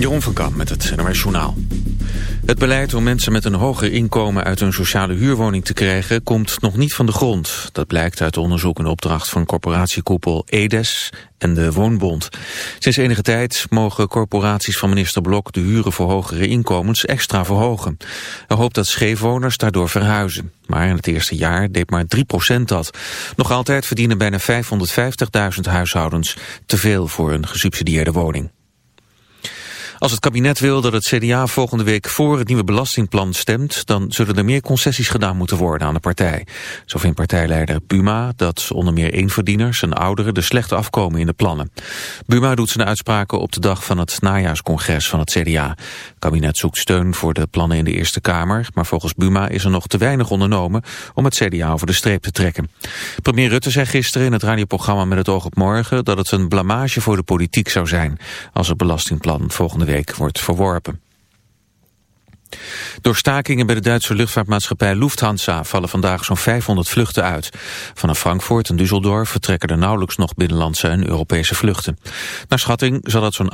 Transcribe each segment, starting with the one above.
Jeroen van Kamp met het NOS Journaal. Het beleid om mensen met een hoger inkomen uit een sociale huurwoning te krijgen komt nog niet van de grond. Dat blijkt uit onderzoek en opdracht van corporatiekoepel EDES en de Woonbond. Sinds enige tijd mogen corporaties van minister Blok de huren voor hogere inkomens extra verhogen. Hij hoopt dat scheefwoners daardoor verhuizen. Maar in het eerste jaar deed maar 3% dat. Nog altijd verdienen bijna 550.000 huishoudens te veel voor een gesubsidieerde woning. Als het kabinet wil dat het CDA volgende week voor het nieuwe belastingplan stemt, dan zullen er meer concessies gedaan moeten worden aan de partij. Zo vindt partijleider Buma dat onder meer eenverdieners en ouderen er slecht afkomen in de plannen. Buma doet zijn uitspraken op de dag van het najaarscongres van het CDA. Het kabinet zoekt steun voor de plannen in de Eerste Kamer, maar volgens Buma is er nog te weinig ondernomen om het CDA over de streep te trekken. Premier Rutte zei gisteren in het radioprogramma Met het oog op morgen dat het een blamage voor de politiek zou zijn als het belastingplan volgende week wordt verworpen. Door stakingen bij de Duitse luchtvaartmaatschappij Lufthansa vallen vandaag zo'n 500 vluchten uit. Vanaf Frankfurt en Düsseldorf vertrekken er nauwelijks nog binnenlandse en Europese vluchten. Naar schatting zal dat zo'n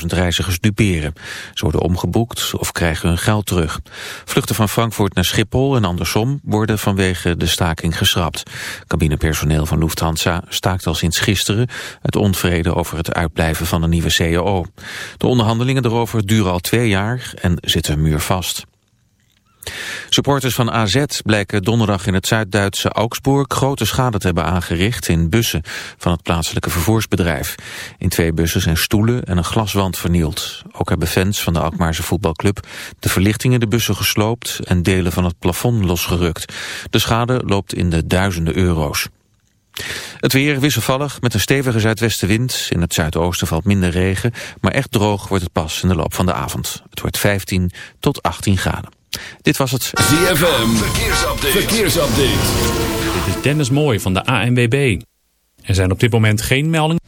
58.000 reizigers duperen. Ze worden omgeboekt of krijgen hun geld terug. Vluchten van Frankfurt naar Schiphol en andersom worden vanwege de staking geschrapt. Cabinepersoneel van Lufthansa staakt al sinds gisteren het onvrede over het uitblijven van een nieuwe CAO. De onderhandelingen daarover duren al twee jaar en zitten muur vast. Supporters van AZ blijken donderdag in het Zuid-Duitse Augsburg grote schade te hebben aangericht in bussen van het plaatselijke vervoersbedrijf. In twee bussen zijn stoelen en een glaswand vernield. Ook hebben fans van de Alkmaarse voetbalclub de verlichting in de bussen gesloopt en delen van het plafond losgerukt. De schade loopt in de duizenden euro's. Het weer wisselvallig met een stevige zuidwestenwind. In het zuidoosten valt minder regen, maar echt droog wordt het pas in de loop van de avond. Het wordt 15 tot 18 graden. Dit was het ZFM Verkeersupdate. Verkeersupdate. Dit is Dennis Mooij van de ANWB. Er zijn op dit moment geen meldingen.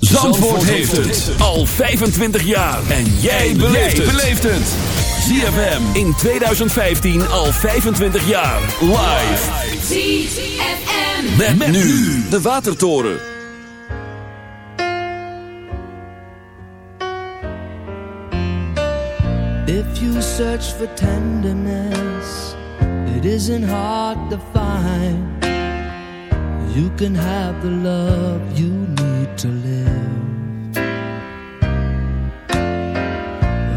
Zandvoort heeft het al 25 jaar. En jij beleeft het. ZFM in 2015 al 25 jaar. Live. ZFM. Met, met nu de Watertoren. If you search for tenderness, it isn't hard to find. You can have the love you need to live.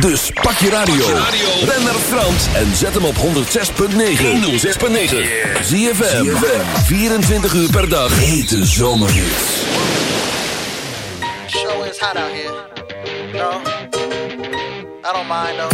Dus pak je radio. Ben naar Frans en zet hem op 106.9. 106.9. Zie je 24 uur per dag. Hete zomerhits. Show is hot out here. No, I don't mind though.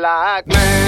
like me.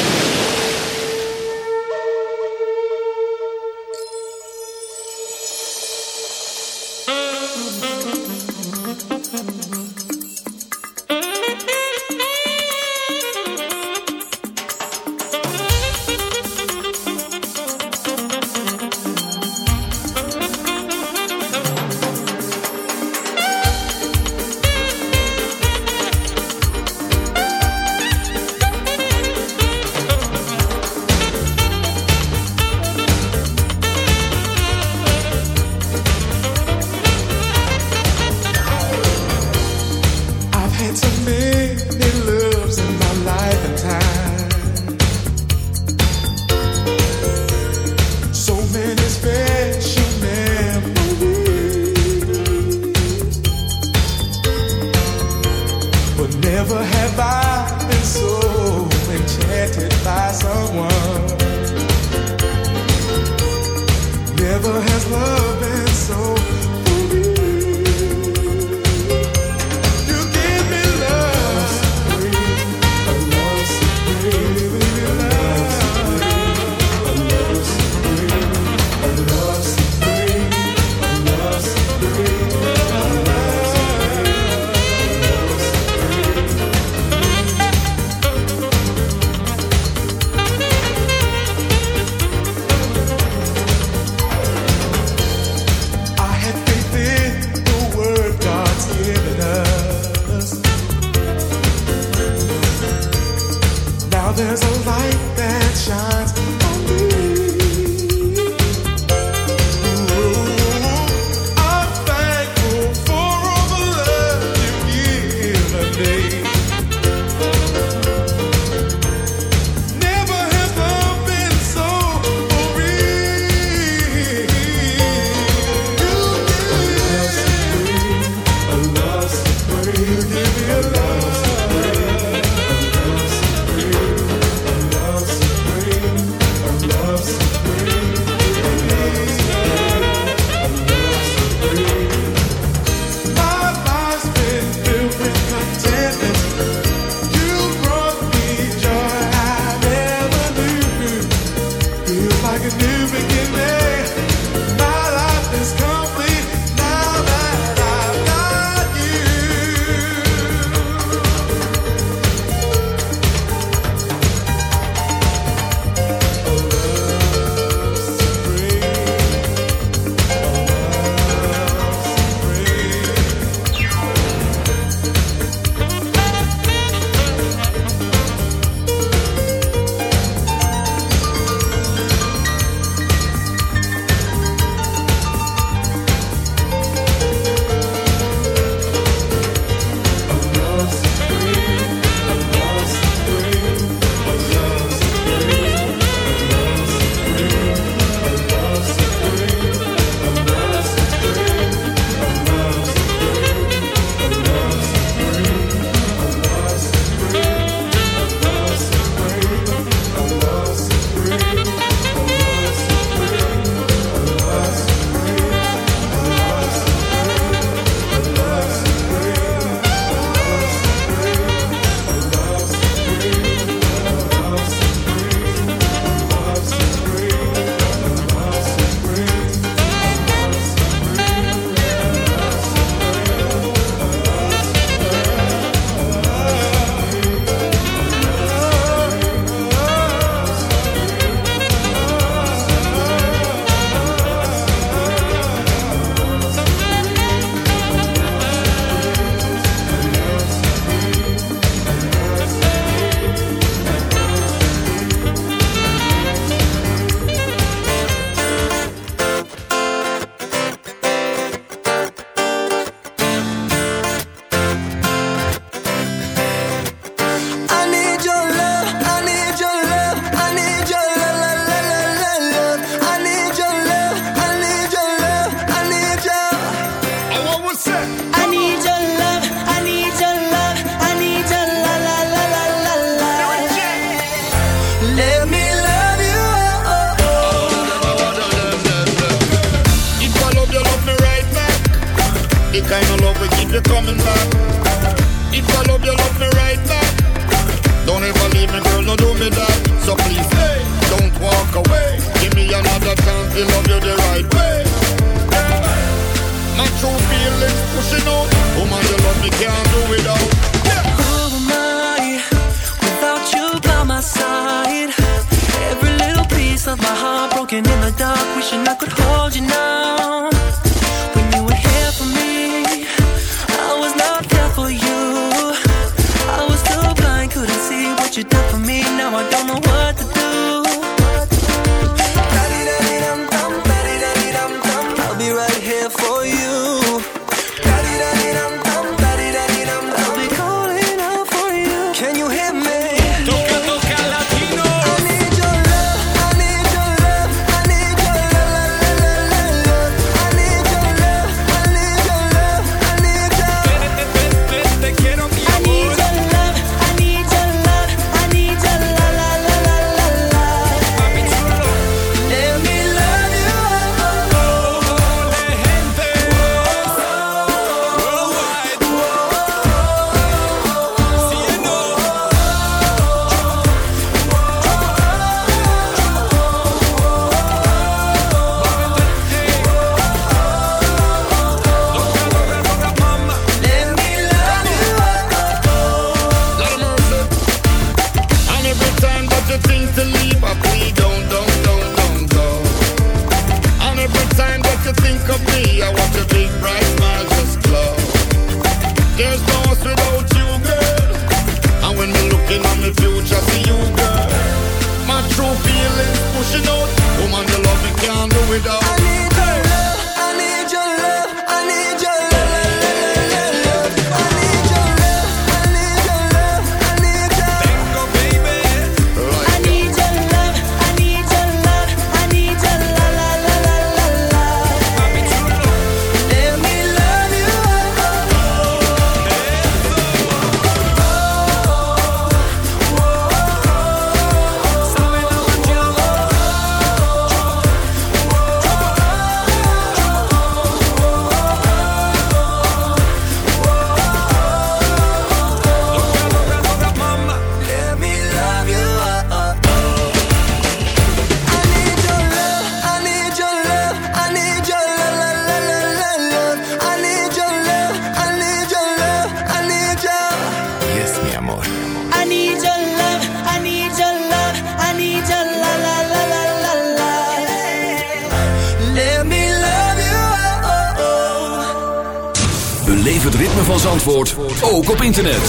internet.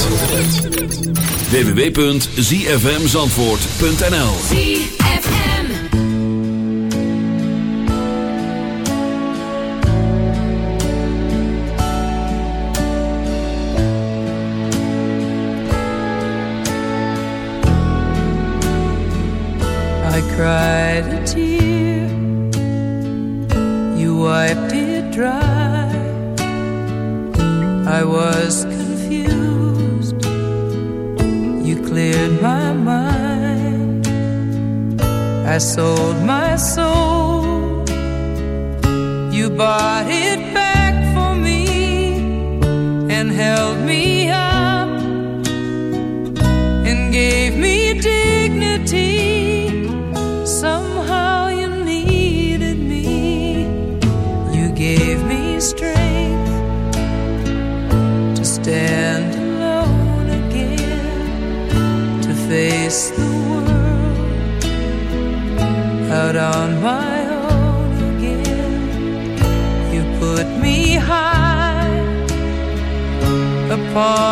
www.zfmzandvoort.nl I cried a tear. You wiped it dry. I was my mind. I sold my soul. You bought far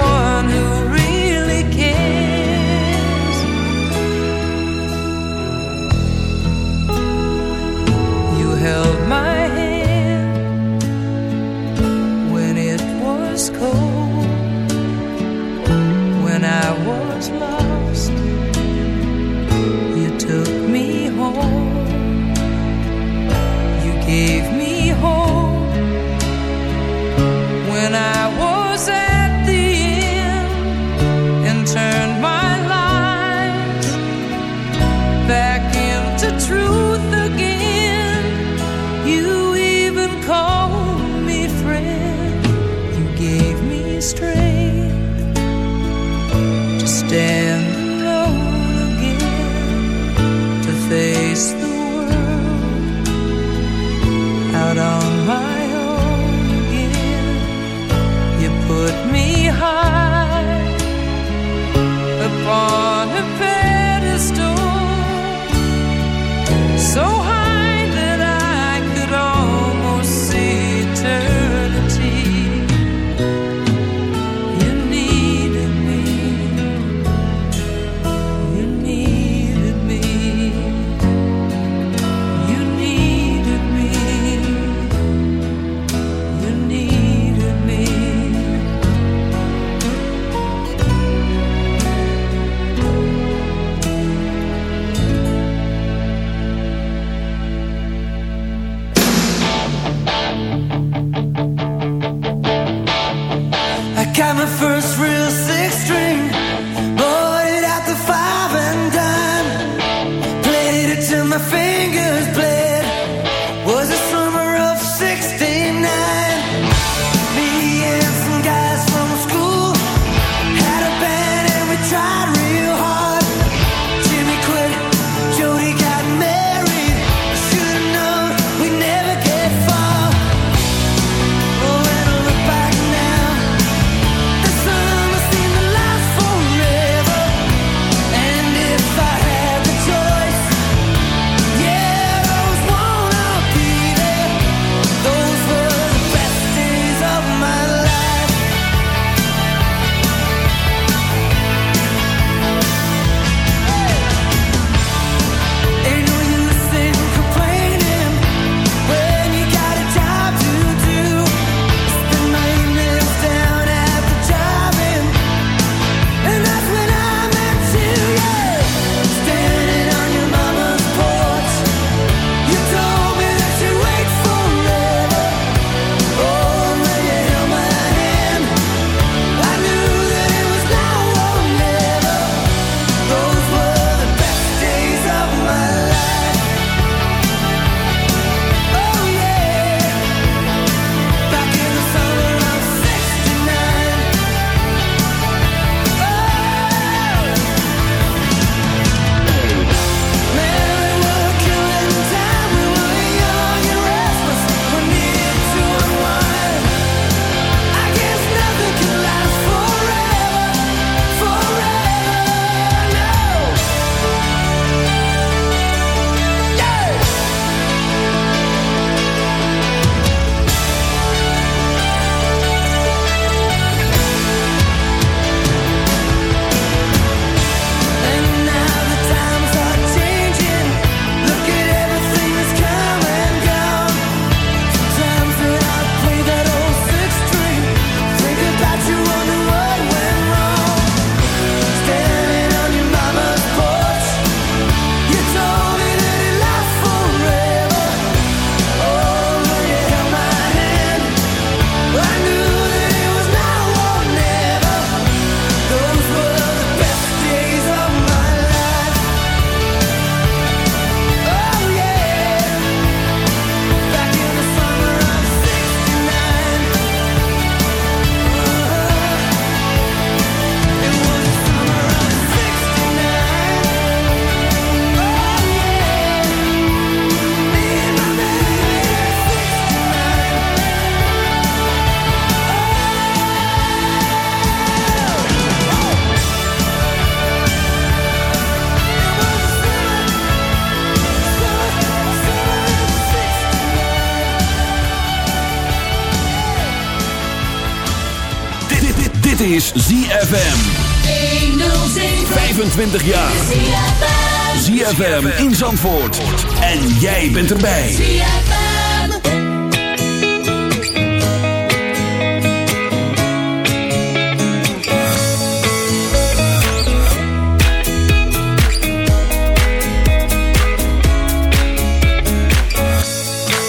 ZFM in Zandvoort. En jij bent erbij. ZFM.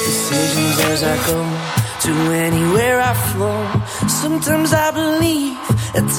Decisions as I go to anywhere I flow. Sometimes I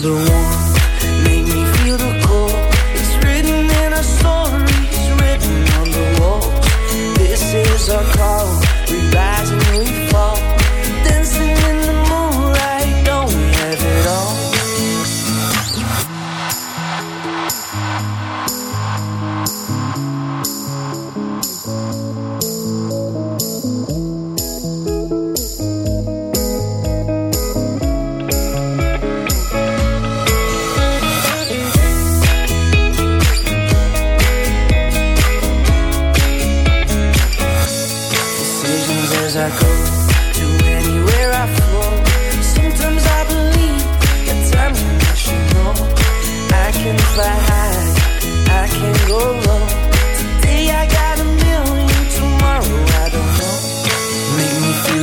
the one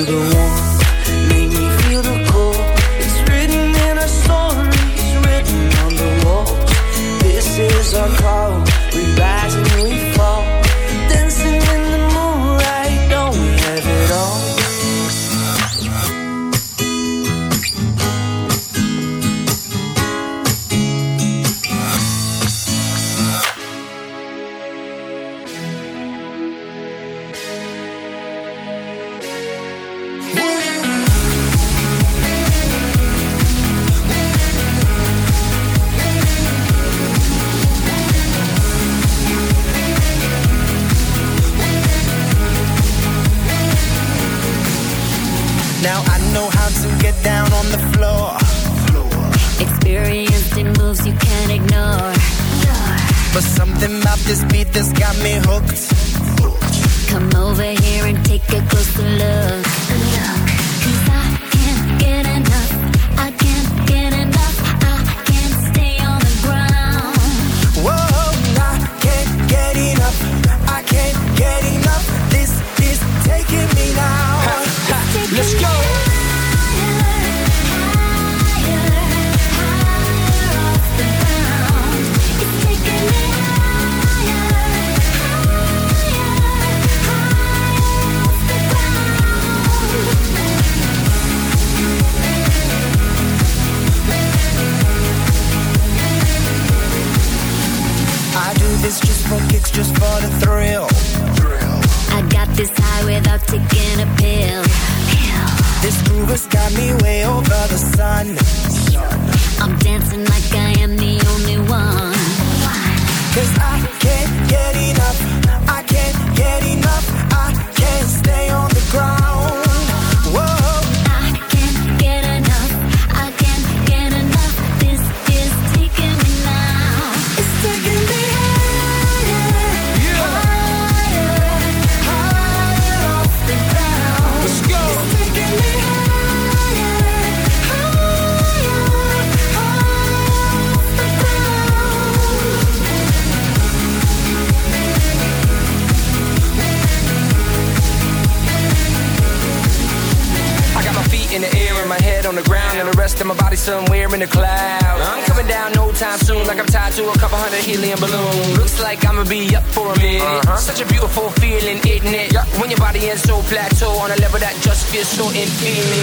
the one helium balloon. Looks like I'ma be up for a minute. Uh-huh. Such a beautiful feeling, isn't it? Yeah. When your body is so plateau on a level that just feels so infinite.